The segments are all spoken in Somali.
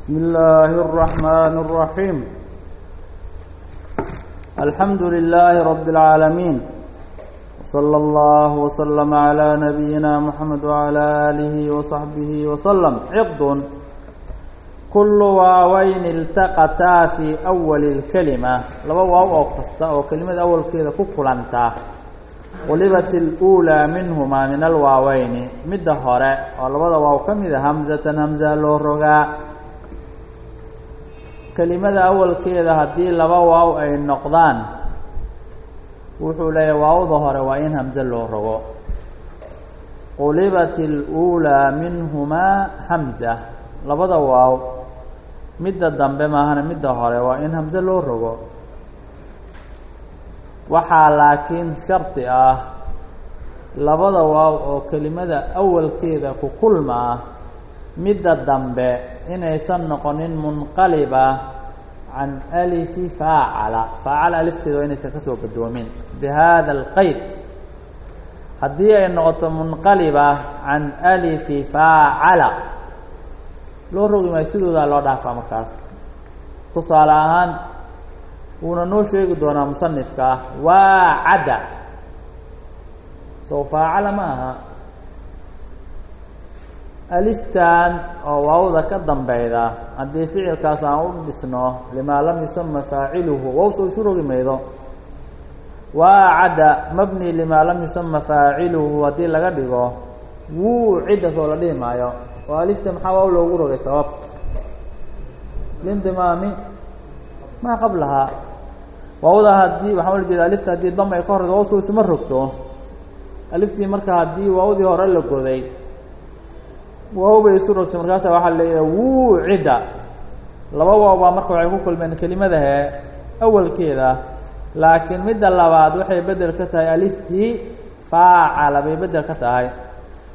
بسم الله الرحمن الرحيم الحمد لله رب العالمين وصلى الله وسلم على نبينا محمد وعلى آله وصحبه وسلم عقد كل واawين التaqطaa في أول الكلمة laba waaw oo kasta oo kelimada awalkeeda ku kulantaa qulibat الأولى minهmaa min alwaaweyni midda hore oo labada waaw ka mida hamزatan hamزa loo rogaa kelimada awalkeeda haddii laba waaw ay noqdaan wuxuu leeyahy waawda hore waa in hamze loo rogo. qulibat اluulaa minhumaa hamsa labada waaw midda dambe maahana midda hore waa in hamze loo rogo. Waxaa laakiin shardi ah labada waaw oo kelimada awalkeeda ku kulma ah midda dambe inaysan noqonin munqaliba can alifi faacala. Faacala alifteeda waa inaysan ka soo gadoomin bihada alqayd. Haddii ay noqoto munqaliba can alifi faacala. Loo rogi maayo sidoodaa loo dhaafaa markaas. Tusaale ahaan wuuna noo sheegi doonaa musanifka waa cadda sow faacala ma aha aliftan oo waawda ka dambeyda haddii ficilkaas aan u dhisno limaa lam yusama faaciluhu wow soo isu rogi maydo. Waa cadda mabni limaa lam yusama faaciluhu haddii laga dhigo wuu cidda soo la dhihi maayo. Oo alifta maxaa waaw loogu rogay sabab? Lindimaami maa qablahaa. Waawda haddii waxaan ula jeeda alifta haddii dam ay ka horeyso waw soo isuma rogto. Aliftii marka haddii waawdii hore la goday waaw isu rogtay. Markaasa waxaa leeyahay wuu cidda. Laba waaw baa marka waxay ku kulmeen kelimadahe awalkeeda. Laakiin midda labaad waxay bedel ka tahay aliftii faacala bay bedel ka tahay.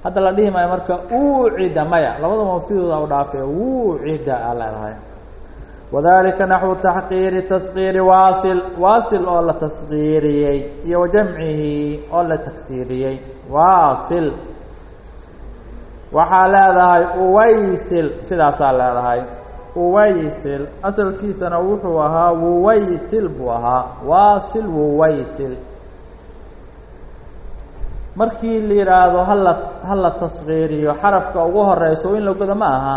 Hadda la dhihi maayo marka uucida maya. Labadaba sidooda u dhaafee wuucida aa leedahay wadalika naxwu taxqiiri taskiiri waasil waasil oo la taskiiriyey iyo wa jamcihi oo la tagsiiriyey waasil waxaa leedahay uwaysil sidaasaa leedahay. Uwaysil asalkiisana wuxuu ahaa wuwaysil buu ahaa. Waasil wuwaysil markii la yidhaahdo hala hala taskiiriyo xarafka ugu horeyso in la godo ma aha.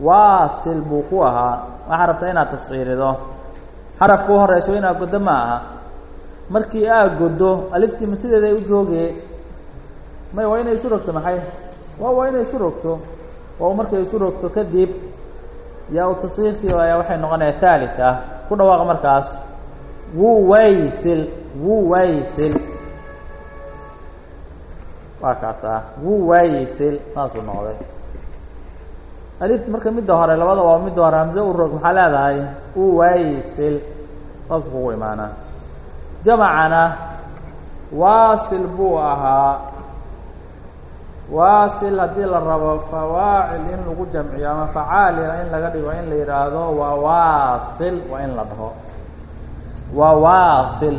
Waasil buu ku ahaa. Waxaa rabtaa inaad taskiirido xarafka u horeyso inaad goddo ma aha. Markii aad goddo aliftiima sideeda ay u joogee? May waa inay isu rogto maxay waa waa inay isu rogto oo markay isu rogto kadib yaa u taskiirkii ayaa waxay noqonaya thalith ah ku dhawaaqa markaas. Wuwaysil wuwaysil waa kaas ah. Wuwaysil saasuu noqday. Alif marka midda hore labada waa midda hore hamse u rog maxaa leedahay? Uwaysil saasuu kugu imaanaa. Jamacana waasil buu ahaa waasil haddii la rabo fawaacil in lagu jamciyo ama facaalila in laga dhigo in la yidhaahdo waa waasil waa in la dhaho. Waa waasil.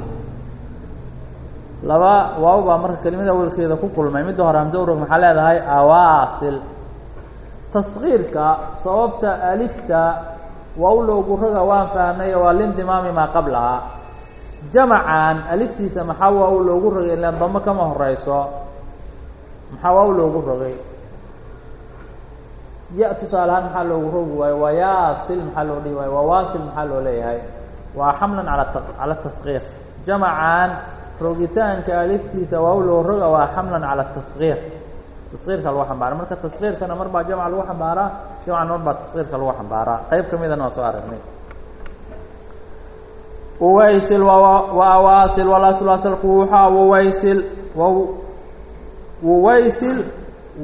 Laba waaw baa marka kelimada awalkeeda ku kulmay. Midda hore urog maxaa leedahay? Awaasil taskiirka sababta alifta waaw loogu roga waan fahnay waa lindimaami maa qablaha jamacan aliftiisa maxaa waaw loogu rogay ilaan damo kama horeyso maxaa waaw loogu rogay? Ya tusaale ahaan maxaa loogu rogi waayo? Waa yaasil maxaa loo dhihi waayo? Waa waasil maxaa loo leeyahay? Waa xamlan ala cala taskiir jamacan rogitaanka aliftiisa waaw loo roga waa xamlan cala taskiir taskiirka lagu xambaara marka taskiirkana mar baa lagu xambaaraa jamcan mar baa lagu xambaaraa. Qeyb ka midana waa soo aragnay. Uwaysil waa awaasil walasl asalku wuxaa wawaysil wawaysil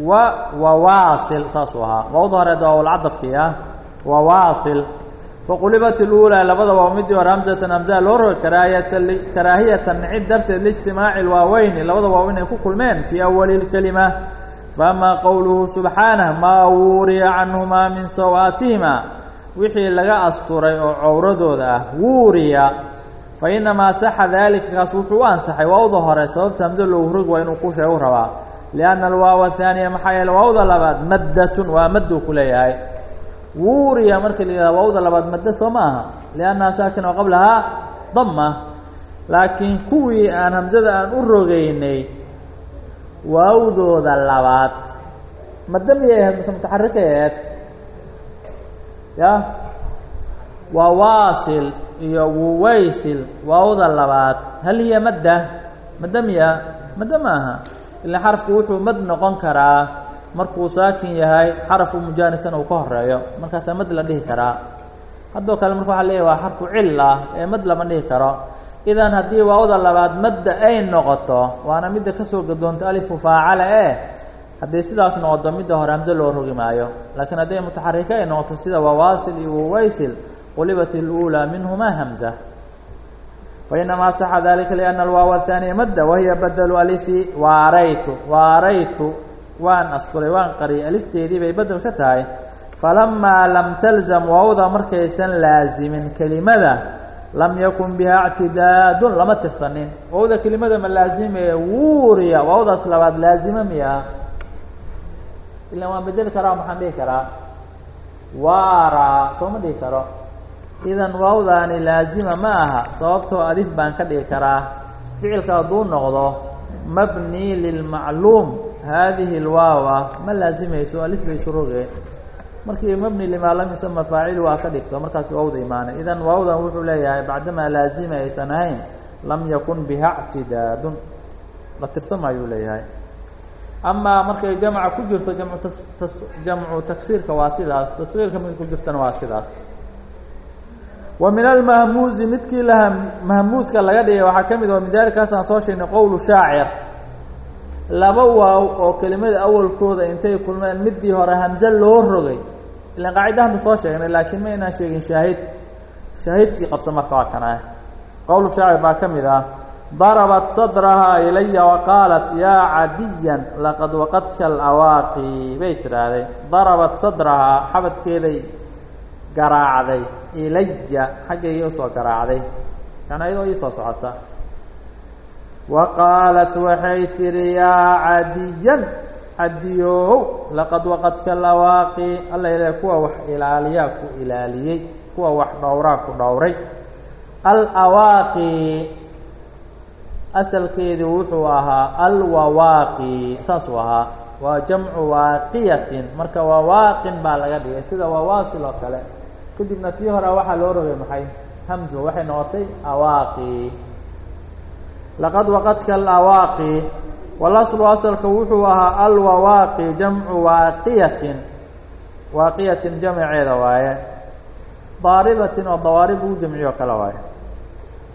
wa wawaasil saasuu ahaa waawda horeeda waa walcadafkii ah wawaasil faqulibat اlulaa labada waa midii hore hamsatan hamsaa loo rogi karaahiyatan nicid darteed lijtimaaci lwaaweyni labada waaw inay ku kulmeen fii awali اlkelima faamaa qowluhu subxaanah maa wuuriya canhumaa min sawaatihima wixii laga asturay oo cowradooda ah wuuriya fa inamaa saxa daalika kaas wuxuu u ansaxay waawda hore sababta hamso loogu rogi waa inuu ku sheegu rabaa lianna alwaaw ahaaniya maxaa yeele waawda labaad maddatun waa madduu ku leeyahay wuuriya marka la yihahdo waawda labaad maddo soo ma aha liannaha saakina qablahaa dama laakiin kuwii aan hamsada aan u rogeynay waawdooda labaad maddo miyay ahayd mise mutaxarikay ahayd ya waa waasil iyo wuwaysil waawda labaad hal hiya madda madda miya madda ma aha ila xarafku wuxuu mad noqon karaa markuu saakin yahay xarafu mujaanisan uu ka horeeyo markaasaa mad la dhihi karaa. Haddoo kale marka waa leeyahy waa xarfu cilla ee mad lama dhihi karo. Idan haddii waawda labaad madda ay noqoto waana midda ka soo gadoonta alifu faacala eh hadday sidaas noqoto midda hore hamdo loo rogi maayo. Laakiin hadday mutaxarika ay noqoto sida wawaasil iyo wawaysil qulibat اluulaa minhumaa hamza fainamaa saxa dalika liana alwaaw ahaaniya madda wahiya badelu alifi waaraytu waaraytu waan asturay waan qariyay alifteedii bay bedel ka tahay falamaa lam talzam waawda markaysan laazimin kelimada lam yakun bihaa ictidaadun lama tirsanin waawda kelimada ma laazimee wuuriya waawdaas labaad laazima miyaa ilaan waan bedeli karaa maxaan dhihi karaa waara sooma dhihi karo idan waawdaani laazima ma aha sababtoo alif baan ka dhigi karaa. Ficilka hadduu noqdo mabni lilmacluum haadihi lwaawa ma laazimayso alif baysu roge markii mabni limaa lam yusama waa ka dhigto markaas waawda imaanay. Idan waawdan wuxuu leeyahay bacdamaa laazima aysan ahayn lam yakun biha ctidaadun la tirsamayuu leeyahay. Amaa markay jamca ku jirto jamcu tas tas jamcu taksiirka waa sidaas tasgiirka mid ku jirtana waa sidaas wa min almahmuuzi midkii laha mahmuuska laga dhigay waxaa ka mid oo midaalikaasaan soo sheegnay qowlu shaacir. Laba waaw oo kelimada awalkooda intay kulmeen midii hore hamse loo rogay. Ilan qaacida hadda soo sheegnay laakiin ma inaan sheegin shaahid. Shaahidkii qabsa marka waa kana qowlu shaacir baa ka mid ah darabat sadrahaa ilaya waqaalat yaa cadiyan laqad waqadka alawaaqi. Bay tidhaahday darabat sadrahaa xabadkeeday garaacday ilaya xaggayga u soo garaacday. Yani ayadoo ii soo socota. Wa qaalat waxay tidhi yaa cadiyan cadiyow laqad waqadka lawaaqi. Alla ilaah kuwa wax ilaaliyaa ku ilaaliyey kuwa wax dhowraa ku dhowray. Alawaaqi asalkeedii wuxuu ahaa alwawaaqi saasuu ahaa. Waa jamcu waaqiyatin marka wawaaqin baa laga dhigay sida wawaasil oo kale kadibna tii hore waxaa loo rogay maxay? Hamzo waxay noqotay awaaqi. Laqad waqadka alawaaqi walaslu asalka wuxuu ahaa alwawaaqi jamcu waaqiyatin. Waaqiyatin jamceeda waaye. Daaribatin oo dawaarib uu jamciyo kale waaye.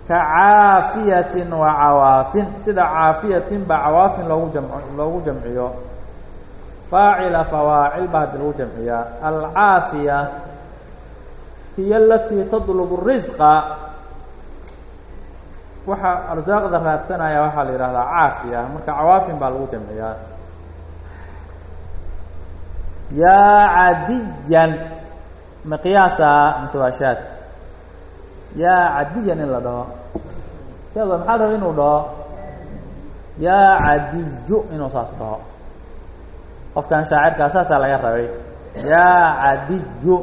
Ka caafiyatin wa cawaafin sida caafiyatin baa cawaafin loogu jam loogu jamciyo faacila fawaacil baa haddi lagu jamciyaa alcaafiya hiy alatii tadlubu risqa waxaa arsaaqda raadsanaya waxaa la yihahdaa caafiya. Marka cawaafin baa lagu jamciyaa yaa cadiyan miqyaasa mise waa shaad yaa cadiyan in la dhaho. Shaadwa maxaa la raba inuu dhaho? Yaa cadiyu inuu saas dhaho. Qofkan shaacirkaa saasaa laga rabay. Yaa cadiyu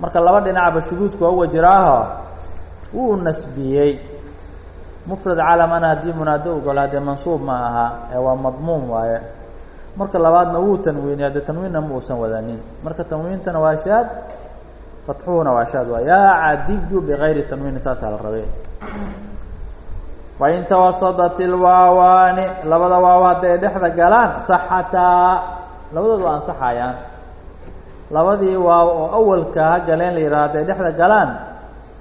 marka laba dhinacba shuduudku waa uga jiraaho wuu nasbiyey. Mufrad calamana haddii munaado ogolo haddee mansuub ma aha ee waa madmuum waaye. Marka labaadna wuu tanwiiniy haddee tanwiinna ma uusan wadanin. Marka tanwiintana waa shaad fatxuhuna waa shaad waa yaa cadiyu bigayri tanwiini saasaa la rabay. Fain tawasadat ilwaawaani labada waaw hadday dhexda galaan saxataa. Labadoodu ansaxayaan labadii waaw oo awalka ha galeen la yidhaha hadday dhexda galaan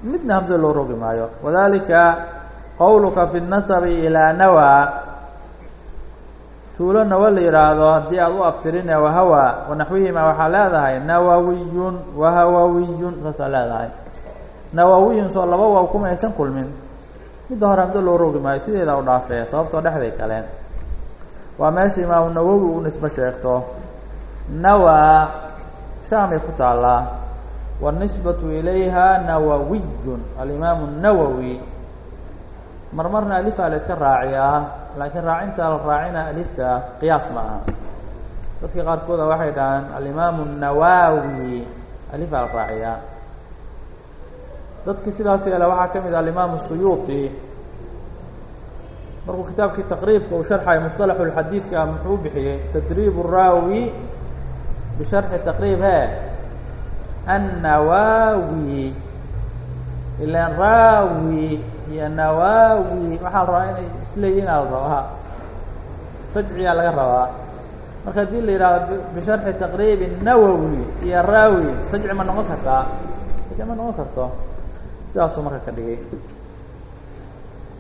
midna hamse loo rogi maayo. Wadalika qowluka fi nasabi ilaa nawaa tuulo nawa la yidhaahdo haddii aada u abtirine wahawa wanaxwihima waxaa leedahay nawawiyun wahawawiyun saasaa leedahay. Nawawiyun soo laba waaw kuma aysan kulmin. Midda hore hamse loo rogi maayo sideeda u dhaafee sababtoo dhexday galeen. Waa meesha imaamu nawowi uu nisbo sheegto. Nawaa shaamay ku taallaa wanisbatu ilayha nawawiyun alimaamu nawowi mar marna alifaa la yska raaciyaa laakiin raacinta la raacina alifta qiyaas ma aha dadka qaarkooda waxay dhahaan alimaamu nawaawi alifaa la raaciyaa dadkii sidaas yeela waxaa ka mid ah alimaamu suyuuti markuu kitaabkii taqriibka uu sharxay musطalaxu xadiidka muxuu bixiyey tadriib raawi bisharxi taqriib he annawaawi ilan raawi iyo nawaawi waxaa la rabaa inay isleeyihin aa la rabaa sajciyaa laga rabaa marka haddii la yidhahdo bisharxi taqriibi nawowi iyo raawi sajci ma noqon kartaa sajci ma noqon karto sidaasuu marka ka dhigay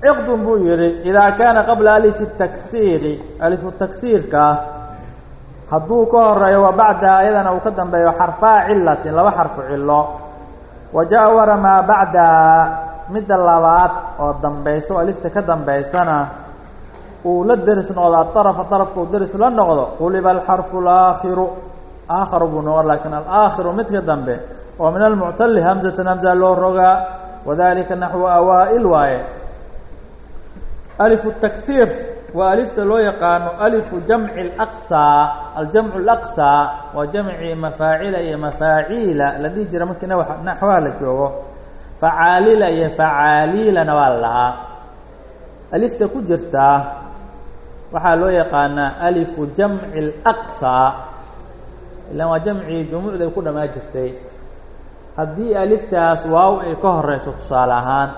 ciqdun buu yihi idaa kaana qabla alifi taksiiri alifu taksiirka hadduu ka horeeyo wa bacdaha ayadana uu ka dambeeyo xarfaa cilatin laba xarfu cilo wajawara maa bacdaha midda labaad oo dambayso o alifta ka dambaysana uu la deris noqdo aarafa arafka uu deris la noqdo quliba alxarfu alaakhiru aakharu buu noqon laakiin alaakhiru midka dambe oo min almuctali hamzatan hamza loo rogaa wadalika naxwu awaa'il waaye. Alifu taksiir waa alifta loo yaqaano alifu jamci alaqsaa aljamcu alaqsaa waa jamci mafaacila iyo mafaaciila la dhihi jira markii na naxwaha la joogo. Facaalila iyo facaaliilana waa la lahaa. Alifta ku jirtaa waxaa loo yaqaanaa alifu jamci alaqsaa ilan waa jamcii jumuucda ay ku dhamaa jirtay. Haddii aliftaas waaw ay ka horeyso tusaale ahaan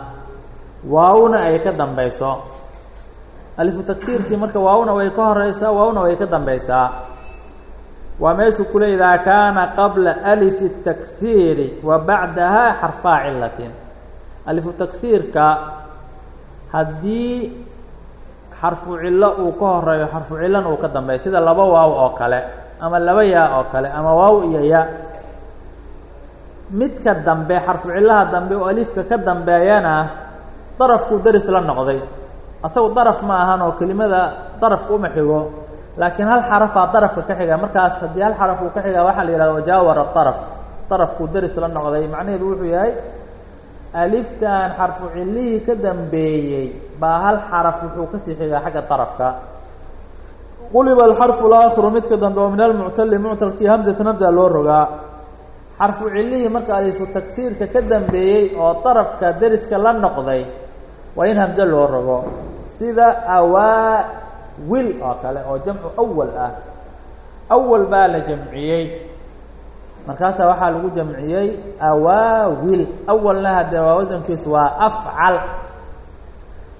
waawna ay ka dambayso alifu tagsiirkii marka waawna way ka horeysaa waawna way ka dambaysaa. Waa meeshuu kule idaa kaana qabla alifi taksiiri wa bacdaha xarfaa cilatin alifu tagsiirka haddii xarfu cillo uu ka horeeyo xarfu cillona uu ka dambeeyo sida laba waaw oo kale ama laba yaa oo kale ama waaw iyo ya midka dambe xarfu cillaha dambe oo alifka ka dambeeyana darafkuu deris la noqday asagu daraf ma ahan oo kelimada darafka uma xigo laakiin hal xarafaa darafka ka xiga. Markaas haddii hal xaraf uu ka xiga waxaa la yihahda wajaawara daraf. Darafkuu deris la noqday. Macnaheedu wuxuu yahay aliftan xarfu cillihii ka dambeeyey baa hal xaraf wuxuu ka sii xigaa xagga darafka. Quliba alxarfu laakhiru midka dambe oo min almuctali muctalkii hamzatan hamza loo rogaa xarfu cillihii marka alifu tagsiirka ka dambeeyey oo darafka deriska la noqday waa in hamze loo rogo sida awaawil oo kale oo jamcu awal ah. Awal baa la jamciyey. Markaasaa waxaa lagu jamciyey awaawil. Awalna haddee waa wasankiisu waa afcal.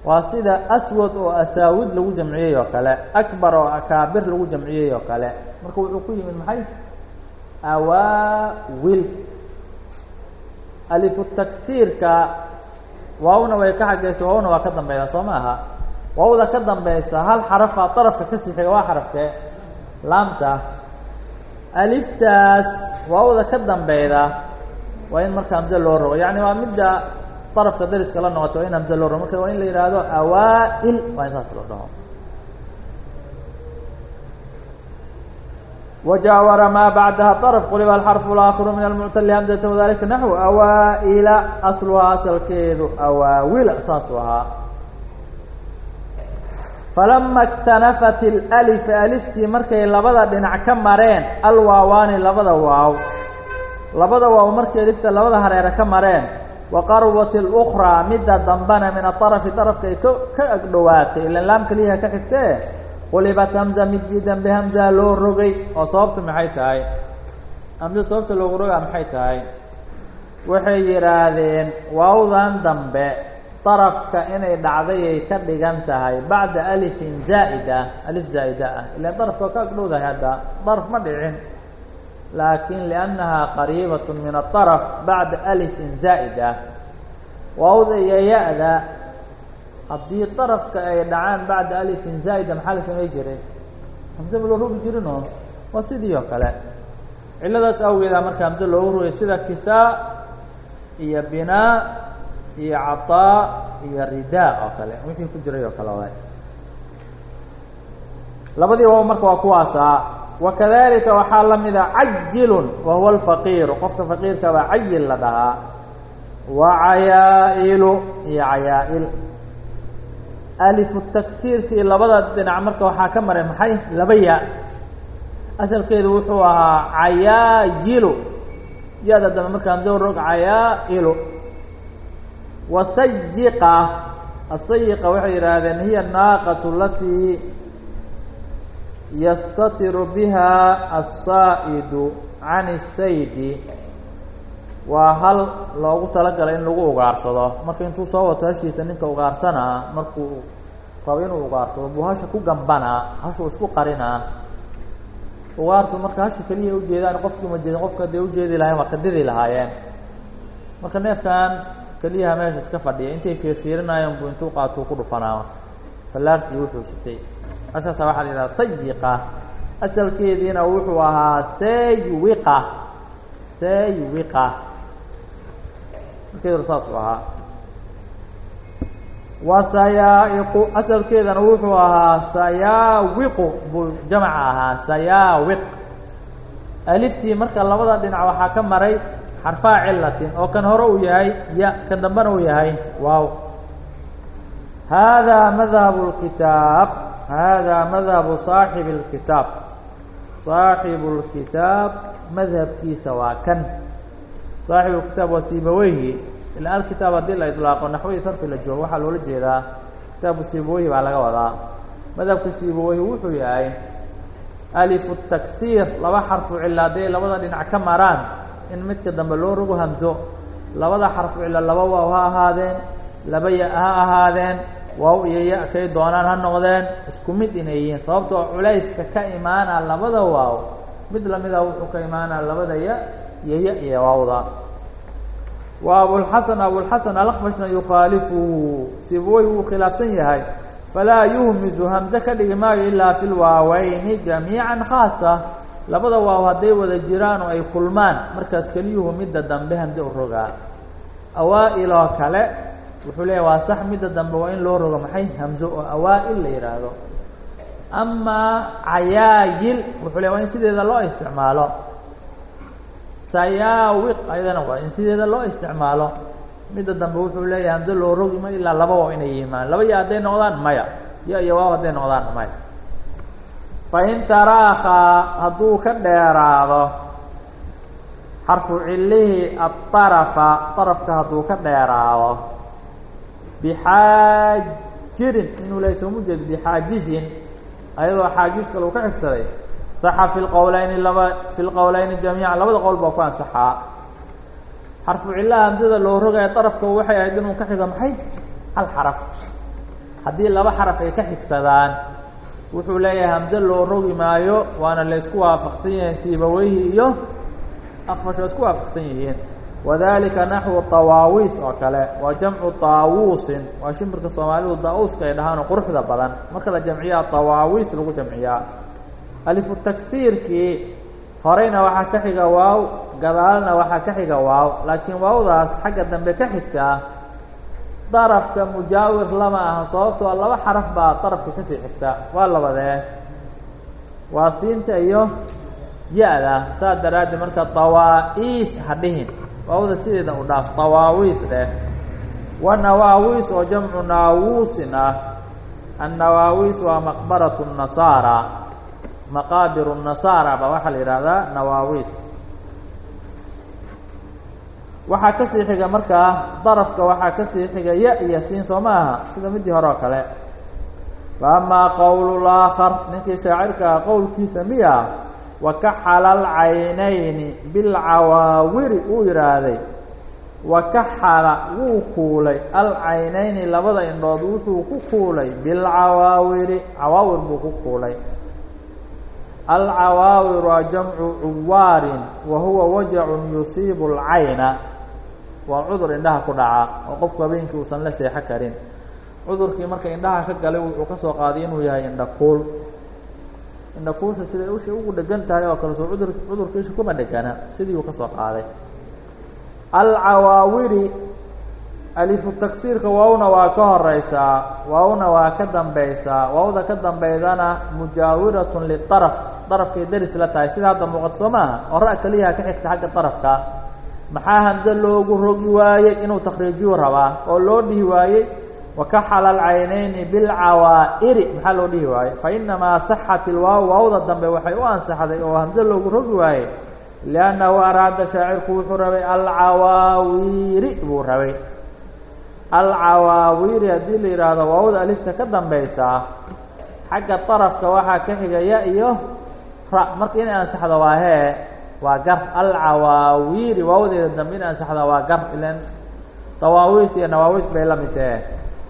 Waa sida aswad oo asaawid lagu jamciyey oo kale. Akbar oo akaabir lagu jamciyey oo kale. Marka wuxuu ku yimid maxay? Awaawil. Alifu tagsiirka waawna way ka xageysa waawna waa ka dambeyda soo ma aha waawda ka dambeysa hal xarafaa darafka ka sii xiga waa xarafkee laamta aliftaas waawda ka dambeyda waa in marka hamze loo rogo yacni waa midda darafka dariska la noqota waa in hamze loo rogo marka waa in la yidhaahdo awaa-il waa in saas loo dhaho وجاور ما بعدها طرف قلب الحرف الآخر من المعتل همزة وذلك نحو أوائل أصلها أصلkeedu أواawل saasها فلما اكتنفت الألف ألفtii markay labada dhinac ka mareen alwaawaani labada waaw labada waaw markay alifta labada hareere ka mareen وaqarبت الأخرى mida dambana min الطرفi طرفka ay ka agdhowaatay ilan laam keliyaha ka xigtee qulibat hamza midii dambe hamza loo rogay oo sababtu maxay tahay hamze sababta loogu rogaa maxay tahay waxay yidhaahdeen waawdan dambe darafka inay dhacdayay ka dhigan tahay bacda alifin zaa'ida alif zaa'ida ah ilaan darafka waa ka agdhowdahay hadda daraf ma dhicin laakiin liannaha qariibat min aطaraf bacda alifin zaa'ida waawda iyo ya-da haddii darafka ay dhacaan bacda alifin zaa'ida maxaa la samay jiray hamze ma loo rogi jirinoo waa sidii kale cilladaas awgeedaa marka hamze loogu rogay sida kisaa iyo binaa iyo cataa iyo ridaa oo kale. Wixii ku jiray oo kale waay. Labadii waaw marka waa kuwaasaa wakadalika waxaa la mida cajilun wa huwa alfaqiiru. Qofka faqiirka baa cayil la dhahaa. Wa cayaa'ilu iyo cayaa-il. Alifu tagsiirkii labada dhinac marka waxaa ka maray maxay? Laba ya asalkeedu wuxuu ahaa cayaayilu ya-da dambe marka hamse rog cayaa'ilu wasayiqa asayiqa waxay yidhaahdeen hiya naaqatu alatii yastatiru biha asaa'idu can isaydi waa hal loogu talagalay in lagu ugaarsado. Marka intuu soo wato hashiisa ninka ugaarsanaa markuu rabo inuu ugaarsado buu hasha ku gambanaa hashuu isku qarinaa ugaartu marka hasha keliya ujeedaan qofkii ma jeedin qofka dee ujeedi lahayen waa kadidi lahaayeen. Marka neefkan keliyaha meesha iska fadhiya. Intay fiirfiirinayeen buu intuu qaatuu ku dhufanaa marka fallaartii wuxuu sitay hashaasa waxaa la yidhaha sayiqa asalkeediina wuxuu ahaa saywiqa saywiqa markeedu saasuu ahaa. Wa sayaa'iqu. Asalkeedana wuxuu ahaa sayaawiqu. Buu jamaca ahaa sayaawiq. Aliftii marka labada dhinac waxaa ka maray xarfaa cilatin oo kan hore uu yahay ya kan dambena uu yahay waaw. Haadaa madhabu lkitaab haadaa madhabu saaxibi اlkitaab saaxibu اlkitaab madhabkiisa waa kan. Saaxibu lkitaab waa siibaweyhi. Ila alkitaab haddii la idlaaqo naxwihii sarfi la joogo waxaa loola jeedaa kitaabu siibaweyhi baa laga wadaa. Madhabka siibaweyhi wuxuu yahay alifu taksiir laba xarfu cila hadday labada dhinac ka maraan in midka dambe loo rogo hamso labada xarfu cila laba waaw ha ahaadeen laba ya ha ahaadeen waaw iyo ya kay doonaan ha noqdeen isku mid inay yihiin. Sababtoo culayska ka imaanaa labada waaw mid lamida wuxuu ka imaanaa labada ya iyo ya iyo waawda. Wa abulxasan abulxasan alakfashna yukhaalifuhu sibawey wuu khilaafsan yahay falaa yuhmizu hamse ka dhigi maayo ilaa fi lwaaweyni jamiican khaasa labada waaw hadday wada jiraan oo ay kulmaan markaas keliyuhu midda dambe hamse u rogaa. Awaa-il oo kale wuxuu leeyahy waa sax midda dambe waa in loo rogo maxay? Hamso oo awaa-il la yidhaahdo amaa cayaayil wuxuu leeya waa in sideeda loo isticmaalo. Sayaawiq ayadana waa in sideeda loo isticmaalo. Midda dambe wuxuu leeyahay hamse loo rogi ma ilaa laba waa inay yimaan laba ya hadday noqdaan maya. Ya iyo waaw hadday noqdaan maya fain taraakhaa hadduu ka dheeraado xarfu cilihi aarafa arafka hadduu ka dheeraado bixaajirin inuu lehay sooma jeedo bixaajizin ayadoo xaajiz kale uu ka xigsaday saxa fi lqowleyni laba fi lqowleyni jamiican labada qowl baa ku ansaxaa xarfu cillaha hamsada loo rogaya darafka waxay ahayd inuu ka xigo maxay hal xaraf haddii laba xaraf ay ka xigsadaan wuxuu leeyahay hamse loo rogi maayo waana la isku waafaqsan yahay siibaweyhi iyo akfash waa isku waafaqsan yihiin. Wadalika naxwu tawaawiis oo kale waa jamcu taawuusin waa shimbirka soomaalidu daa-uuska ay dhahaanoo quruxda badan. Marka la jamciyaa tawaawiis lagu jamciyaa. Alifu tagsiirkii horeyna waxaa ka xiga waaw gadaalna waxaa ka xiga waaw laakiin waawdaas xagga dambe ka xigtaa darafka mujaawir lama aha sababtoo laba xaraf baa darafka ka sii xigta. Waa labadee. Waa siinta iyo ya-da. Saas daraaddeed marka tawaa-iis ha dhihin. Waawda sideeda u dhaaf tawaawiis dheh. Wa nawaawiis oo jamcu naawuusin ah annawaawiis waa maqbaratu nasaara. Maqaabiru nasaara baa waxaa la yidhaahdaa nawaawiis waxaa ka sii xiga markaa darafka waxaa ka sii xiga ya iyo siin soo ma aha sida midii hore kale. Fa amaa qowl laakhar ninkii shaacirka ah qowlkiisa miya wakaxala alcaynayni bilcawaawiri uu yidhaahday wakaxala wuu kuulay. Alcaynayni labada indhood wuxuu ku kuulay bilcawaawiri cawaawir buu ku kuulay. Alcawaawir waa jamcu cuwaarin wa huwa wajacun yusiibu alcayna waa cudur indhaha ku dhaca oo qofku habeenkii uusan la seexo karin. Cudurkii marka indhaha ka galay wuxuu ka soo qaaday inuu yahay indhakuul. Indhakuulsha siday usha ugu dhegan tahay oo kale soo cudur cudurka isha kuma dhegana. Sidii uu ka soo qaaday. Alcawaawiri alifu tagsiirka waawna waa ka horeysaa waawna waa ka dambeysaa waawda ka dambeydana mujaawiratun liaraf darafkay daris la tahay. Sida hadda muuqato soo maaha? Oo ra- keliyaha ka xigta xagga darafka maxaa hamse loogu rogi waayey? Inuu takriijiyu rabaa oo loo dhihi waayey wakaxala alcaynayni bilcawaa'iri maxaa loo dhihi waayey? Fa inamaa saxat ilwaaw waawda dambe waxay u ansaxday oo hamse loogu rogi waayey liannahu araada shaacirku wuxuu rabay alcawaawiiri buu rabay. Alcawaawiiri haddii la yidhaahdo waawda alifta ka dambaysaa xagga darafka waxaa ka xiga ya iyo ra. Marka inay ansaxdo waa hee waa gar alcawaawiiri waawdeeda dambe in ansaxda waa gar ilan. Dawaawiis iyo nawaawiis bay la mid tahe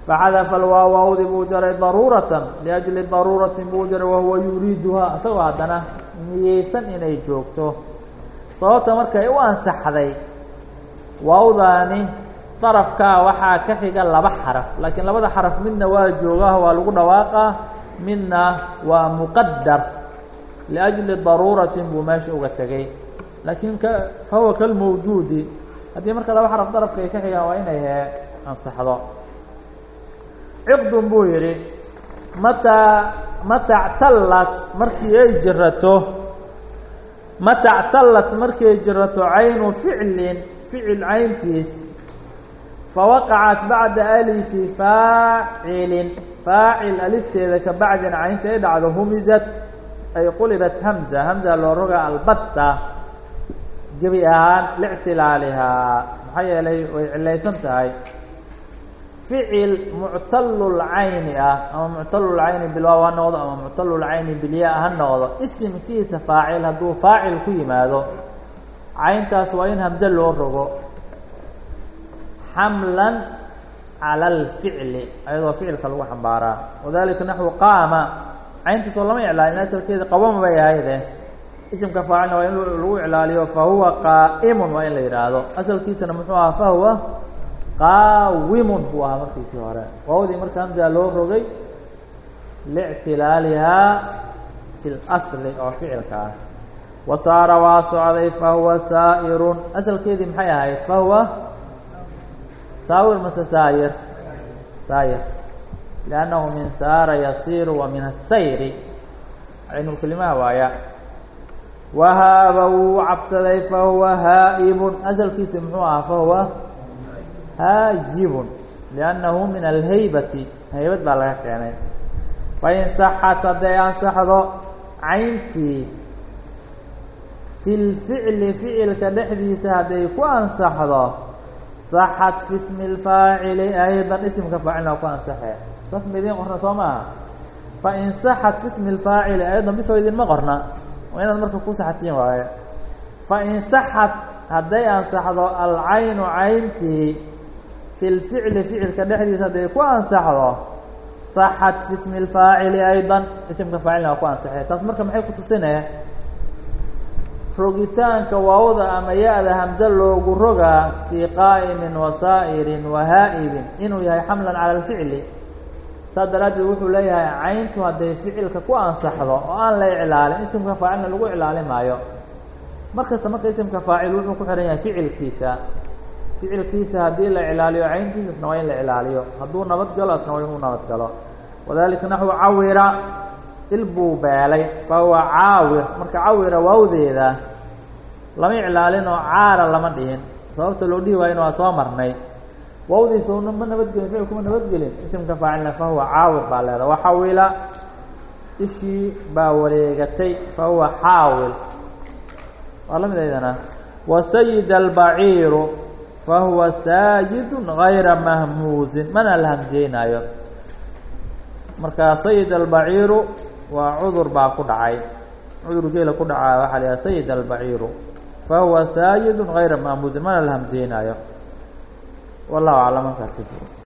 faxadafa alwaa waawdi buu jaray daruuratan liajli daruuratin buu jaray wahuwa yuriiduhaa isagoo haddana niyeysan inay joogto. Sababta markay u ansaxday waawdaani darafkaa waxaa ka xiga laba xaraf laakiin labada xaraf midna waa joogaah waa lagu dhawaaqaa midna waa muqadar liajli daruuratin buu meesha uga tegay laakiin ka fa huwa kalmawjuudi. Haddii marka laba xaraf darafka ay ka xigaan waa inay hee ansaxdo. Ciqdun buu yidhi mataa matactallat markii ay jirato matactallat markii ay jirato caynu ficlin ficil cayntiis fawaqacat bacda alifi faacilin. Faacil alifteeda ka bacdin caynta ay dhacdo humizat ay qulibat hamza. Hamza loo rogaa albatta gebi ahaan lictilaalihaa maxaa yeelay way cilaysan tahay. Ficil muctalulcayni ah ama muctalulcayni bilwaaw ha noqdo ama muctalulcayni bilyaa ha noqdo isimkiisa faacil hadduu faacil ku yimaado cayntaas waa in hamze loo rogo. Xamlan cala alficli ayadoo ficilka lagu xambaaraa. Wadalika naxwu qaama cayntaasoo lama iclaalin asalkeeda qawama bay ahayde isimka faacilna waa in lagu iclaaliyo fa huwa qaa'imun waa in la yidhaahdo asalkiisana muxuu ahaa fa huwa qaawimun buu ahaa markiisii hore. Waawdii marka hamza loo rogay liictilaalihaa fi اlasli oo ficilka ah. Wa saara waa socday fa huwa saa'irun. Asalkeedii maxay ahayd? Fa huwa saawir mase saayir saayir liannahu min saara yasiiru wa min asayri caynulkelimaha waaya wahaaba wuu cabsaday fa huwa haa'ibun. Asalkiisi muxuu ahaa fa huwa haayibun liannahu min alhaybati. Haybad baa laga keenay. Fain saxat hadday ansaxdo cayntii fi lficli ficilka dhexdiisa hadday ku ansaxdo saxat fi smi lfaacili aydan isimka faacilna ku ansaxe taas ma idiin qorna soo maaha. Fain saxat fi smi lfaacili aydan bisoo idinma qorna waa inaad marka ku saxatiin waaye fain saxat hadday ansaxdo alcaynu cayntii fi lficli ficilka dhexdiisa hadday ku ansaxdo saxat fi smi lfaacili aydan isimka faacilna waa ku ansaxee taas marka maxay ku tusinee? Rogitaanka waawda ama ya-da hamze loogu rogaa fii qaa'imin wa saa'irin wa haa'ibin inuu yahay xamlan cala alficli saas daraaddeed wuxuu leeyahay cayntu hadday ficilka ku ansaxdo oo aan la iclaalin isimka faacilna lagu iclaali maayo. Mar kasta marka isimka faacil wuxuu ku xihan yahay ficilkiisa. Ficilkiisa haddii la iclaaliyo cayntiisasna waa in la iclaaliyo. Hadduu nabad galo asna waa inuu nabad galo. Wadalika naxwu cawira il buu beelay fa huwa caawir. Marka cawira waawdeeda lama iclaalin oo caara lama dhihin. Sababta loo dhihi waayona waa soo marnay waawdiisa ma nabadgelin ficilkuma nabadgelin. Isimka faacilna fa huwa caawir baa leeda waxawila ishii baa wareegatay fa huwa xaawil. Waa la mid aydana wa sayid albaciiru fa huwa saayidun gayra mahmuusin mana la hamseynayo marka sayid albaciiru waa cudur baa ku dhacay. Cudur geela ku dhacaa waxaa la yhaha sayid albaciiru. Fa huwa saayidun gayra mahmuusin mana la hamseynayo wallahu aclam halkaas ka jiro